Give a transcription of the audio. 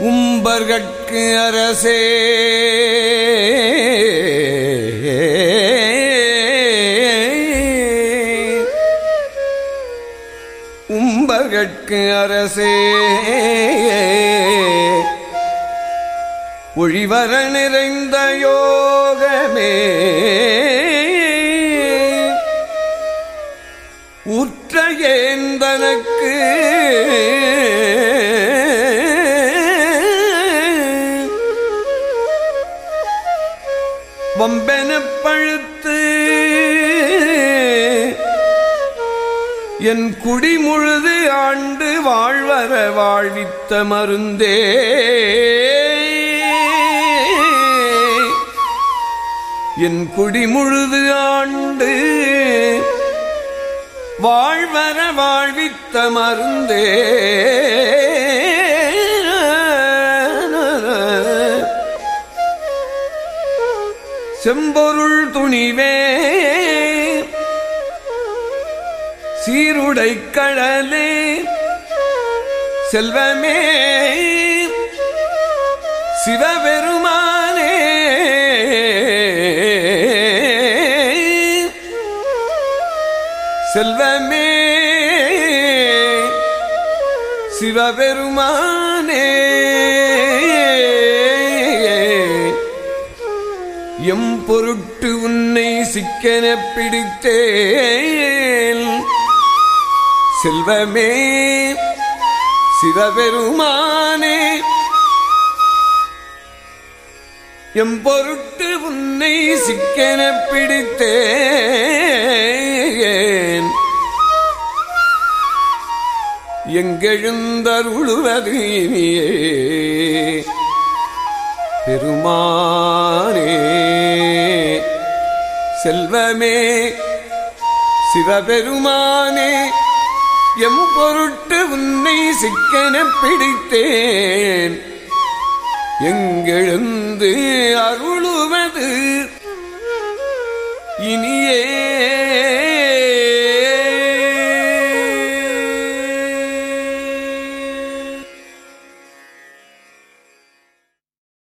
உம்பர்கட்கு அரசே. உம்பர்கட்கு அரசே. ஒழிவர நிறைந்த யோகமே. உற்ற ஏந்தனக்கு என் குடி முழுது ஆண்டு வாழ்வர வாழ்வித்த மருந்தே. என் குடி முழுது ஆண்டு வாழ்வர வாழ்வித்த மருந்தே. செம்பொருள் துணிவே சீருடை கடலே செல்வமே சிவபெருமானே. செல்வமே சிவபெருமானே. எம் பொருட்டு உன்னை சிக்கன பிடித்தேன். செல்வமே சிவபெருமானே. எம் பொருட்டு உன்னை சிக்கென பிடித்தேன். எங்கெழுந்தருளுவது இனியே பெருமானே. செல்வமே சிவபெருமானே. எம் பொருட்டு உன்னை சிக்கன பிடித்தேன். எங்கெழுந்து அருளுவது